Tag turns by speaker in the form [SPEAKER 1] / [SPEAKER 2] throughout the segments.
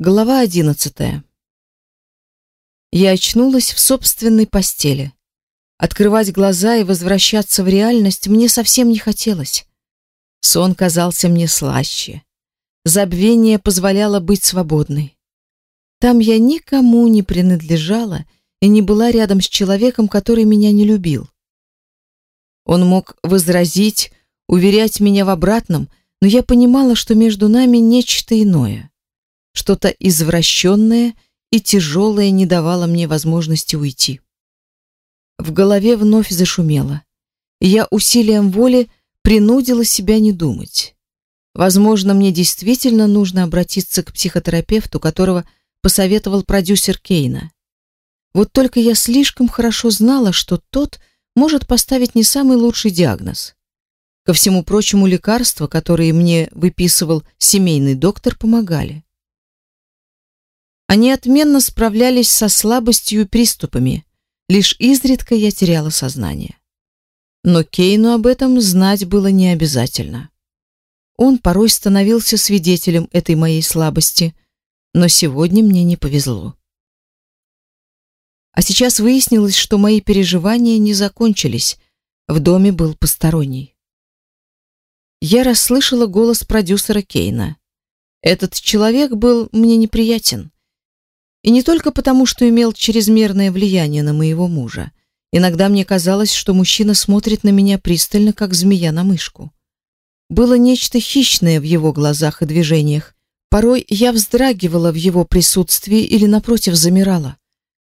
[SPEAKER 1] Глава одиннадцатая. Я очнулась в собственной постели. Открывать глаза и возвращаться в реальность мне совсем не хотелось. Сон казался мне слаще. Забвение позволяло быть свободной. Там я никому не принадлежала и не была рядом с человеком, который меня не любил. Он мог возразить, уверять меня в обратном, но я понимала, что между нами нечто иное. Что-то извращенное и тяжелое не давало мне возможности уйти. В голове вновь зашумело. Я усилием воли принудила себя не думать. Возможно, мне действительно нужно обратиться к психотерапевту, которого посоветовал продюсер Кейна. Вот только я слишком хорошо знала, что тот может поставить не самый лучший диагноз. Ко всему прочему, лекарства, которые мне выписывал семейный доктор, помогали. Они отменно справлялись со слабостью и приступами. Лишь изредка я теряла сознание. Но Кейну об этом знать было не обязательно. Он порой становился свидетелем этой моей слабости, но сегодня мне не повезло. А сейчас выяснилось, что мои переживания не закончились. В доме был посторонний. Я расслышала голос продюсера Кейна. Этот человек был мне неприятен. И не только потому, что имел чрезмерное влияние на моего мужа. Иногда мне казалось, что мужчина смотрит на меня пристально, как змея на мышку. Было нечто хищное в его глазах и движениях. Порой я вздрагивала в его присутствии или, напротив, замирала.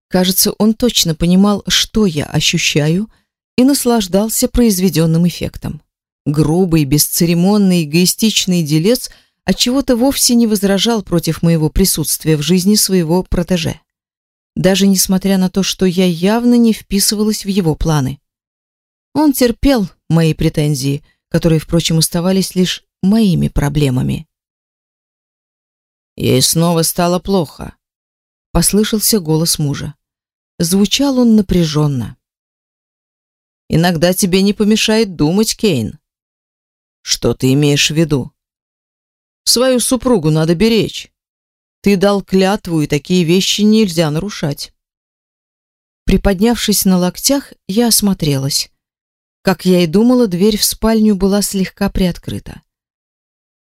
[SPEAKER 1] Кажется, он точно понимал, что я ощущаю, и наслаждался произведенным эффектом. Грубый, бесцеремонный, эгоистичный делец – отчего-то вовсе не возражал против моего присутствия в жизни своего протеже. Даже несмотря на то, что я явно не вписывалась в его планы. Он терпел мои претензии, которые, впрочем, оставались лишь моими проблемами.
[SPEAKER 2] Ей снова стало плохо.
[SPEAKER 1] Послышался голос мужа. Звучал он напряженно.
[SPEAKER 2] Иногда тебе не помешает думать, Кейн. Что ты имеешь в виду? Свою супругу надо беречь. Ты дал клятву, и такие вещи нельзя нарушать.
[SPEAKER 1] Приподнявшись на локтях, я осмотрелась. Как я и думала, дверь в спальню была слегка приоткрыта.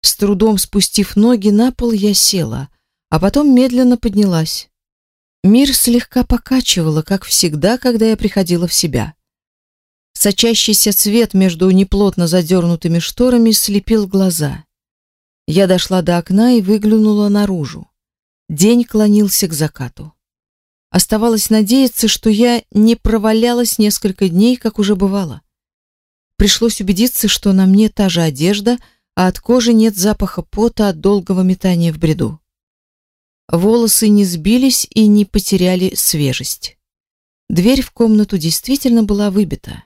[SPEAKER 1] С трудом спустив ноги на пол, я села, а потом медленно поднялась. Мир слегка покачивало, как всегда, когда я приходила в себя. Сочащийся свет между неплотно задернутыми шторами слепил глаза. Я дошла до окна и выглянула наружу. День клонился к закату. Оставалось надеяться, что я не провалялась несколько дней, как уже бывало. Пришлось убедиться, что на мне та же одежда, а от кожи нет запаха пота от долгого метания в бреду. Волосы не сбились и не потеряли свежесть. Дверь в комнату действительно была выбита.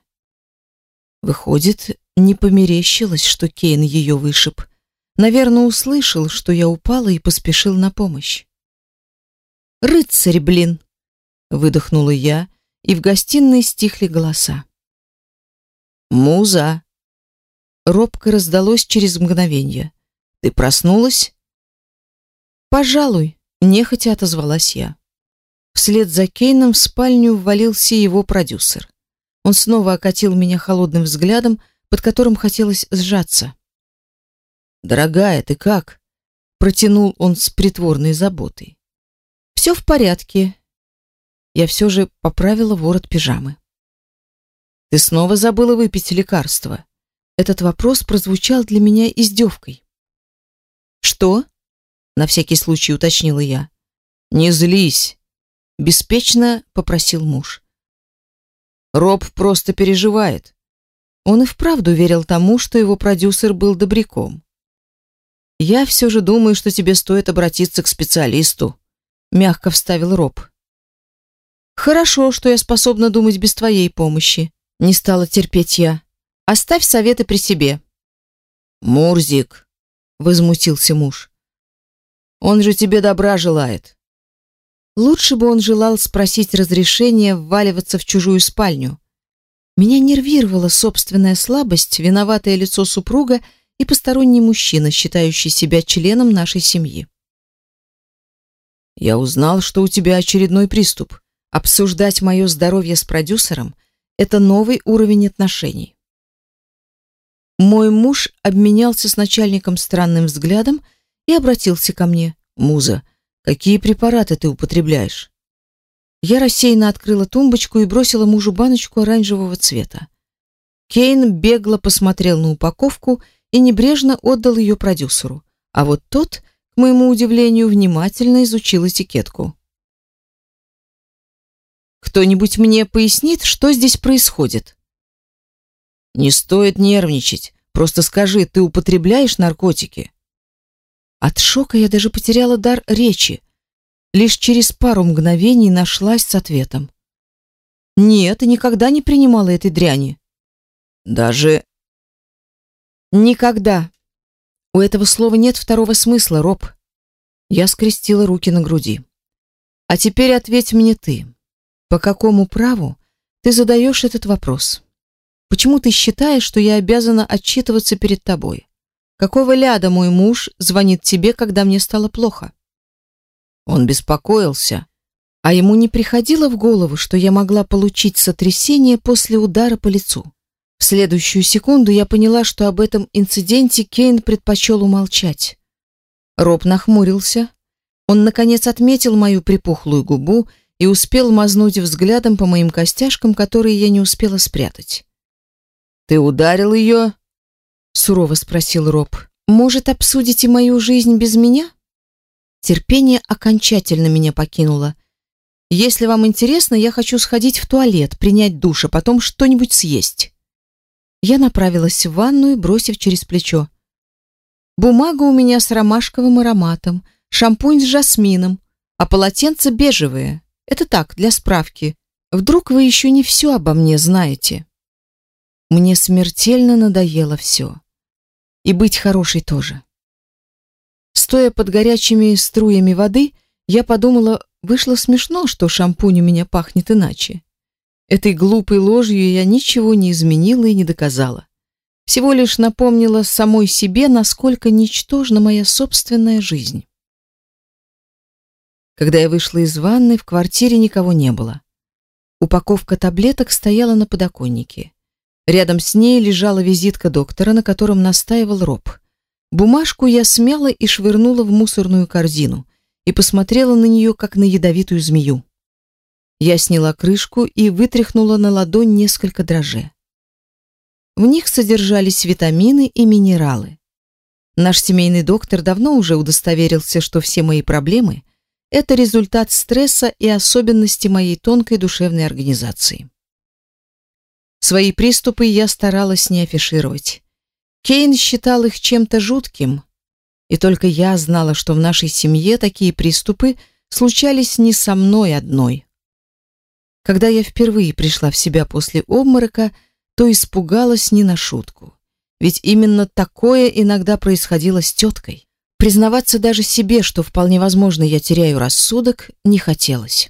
[SPEAKER 1] Выходит, не померещилось, что Кейн ее вышиб. Наверное, услышал, что я упала и поспешил на помощь. «Рыцарь, блин!» — выдохнула я, и в гостиной стихли голоса.
[SPEAKER 2] «Муза!»
[SPEAKER 1] Робко раздалось через мгновение.
[SPEAKER 2] «Ты проснулась?»
[SPEAKER 1] «Пожалуй», — нехотя отозвалась я. Вслед за Кейном в спальню ввалился его продюсер. Он снова окатил меня холодным взглядом, под которым хотелось сжаться.
[SPEAKER 2] «Дорогая, ты как?» Протянул он с притворной заботой.
[SPEAKER 1] «Все в порядке». Я все же поправила ворот пижамы.
[SPEAKER 2] «Ты снова забыла выпить лекарство?»
[SPEAKER 1] Этот вопрос прозвучал для меня издевкой.
[SPEAKER 2] «Что?» — на всякий случай уточнила я. «Не злись», — беспечно попросил муж. «Роб просто переживает».
[SPEAKER 1] Он и вправду верил тому, что его продюсер был добряком.
[SPEAKER 2] Я все же думаю, что тебе стоит обратиться к специалисту, мягко вставил Роб.
[SPEAKER 1] Хорошо, что я способна думать без твоей помощи, не стала терпеть я. Оставь советы при себе.
[SPEAKER 2] Мурзик, возмутился муж. Он же тебе добра желает.
[SPEAKER 1] Лучше бы он желал спросить разрешения вваливаться в чужую спальню. Меня нервировала собственная слабость, виноватое лицо супруга и посторонний мужчина, считающий себя членом нашей семьи.
[SPEAKER 2] Я узнал, что у тебя очередной приступ.
[SPEAKER 1] Обсуждать мое здоровье с продюсером – это новый уровень отношений. Мой муж обменялся с начальником странным взглядом и обратился ко мне.
[SPEAKER 2] «Муза, какие препараты ты употребляешь?»
[SPEAKER 1] Я рассеянно открыла тумбочку и бросила мужу баночку оранжевого цвета. Кейн бегло посмотрел на упаковку и небрежно отдал ее продюсеру, а вот тот, к моему удивлению, внимательно изучил этикетку. «Кто-нибудь мне пояснит, что здесь происходит?»
[SPEAKER 2] Не стоит нервничать. Просто скажи, ты употребляешь наркотики?
[SPEAKER 1] От шока я даже потеряла дар речи. Лишь через пару мгновений нашлась с ответом. Нет, и никогда не принимала этой дряни.
[SPEAKER 2] Даже
[SPEAKER 1] никогда. У этого слова нет второго смысла, Роб. Я скрестила руки на груди. А теперь ответь мне ты. По какому праву ты задаешь этот вопрос? Почему ты считаешь, что я обязана отчитываться перед тобой? Какого ляда мой муж звонит тебе, когда мне стало плохо?
[SPEAKER 2] Он беспокоился.
[SPEAKER 1] А ему не приходило в голову, что я могла получить сотрясение после удара по лицу. В следующую секунду я поняла, что об этом инциденте Кейн предпочел умолчать. Роб нахмурился. Он, наконец, отметил мою припухлую губу и успел мазнуть взглядом по моим костяшкам, которые я не успела спрятать.
[SPEAKER 2] «Ты ударил ее?»
[SPEAKER 1] — сурово спросил Роб. «Может, обсудите мою жизнь без меня?» Терпение окончательно меня покинуло. «Если вам интересно, я хочу сходить в туалет, принять душ, а потом что-нибудь съесть». Я направилась в ванную, бросив через плечо. «Бумага у меня с ромашковым ароматом, шампунь с жасмином, а полотенце бежевое. Это так, для справки. Вдруг вы еще не все обо мне знаете?» Мне смертельно надоело все. И быть хорошей тоже. Стоя под горячими струями воды, я подумала, вышло смешно, что шампунь у меня пахнет иначе. Этой глупой ложью я ничего не изменила и не доказала. Всего лишь напомнила самой себе, насколько ничтожна моя собственная жизнь. Когда я вышла из ванной, в квартире никого не было. Упаковка таблеток стояла на подоконнике. Рядом с ней лежала визитка доктора, на котором настаивал Роб. Бумажку я смяла и швырнула в мусорную корзину и посмотрела на нее, как на ядовитую змею. Я сняла крышку и вытряхнула на ладонь несколько дрожжей. В них содержались витамины и минералы. Наш семейный доктор давно уже удостоверился, что все мои проблемы – это результат стресса и особенности моей тонкой душевной организации. Свои приступы я старалась не афишировать. Кейн считал их чем-то жутким, и только я знала, что в нашей семье такие приступы случались не со мной одной. Когда я впервые пришла в себя после обморока, то испугалась не на шутку. Ведь именно такое иногда происходило с теткой. Признаваться даже себе, что вполне возможно я теряю рассудок, не хотелось.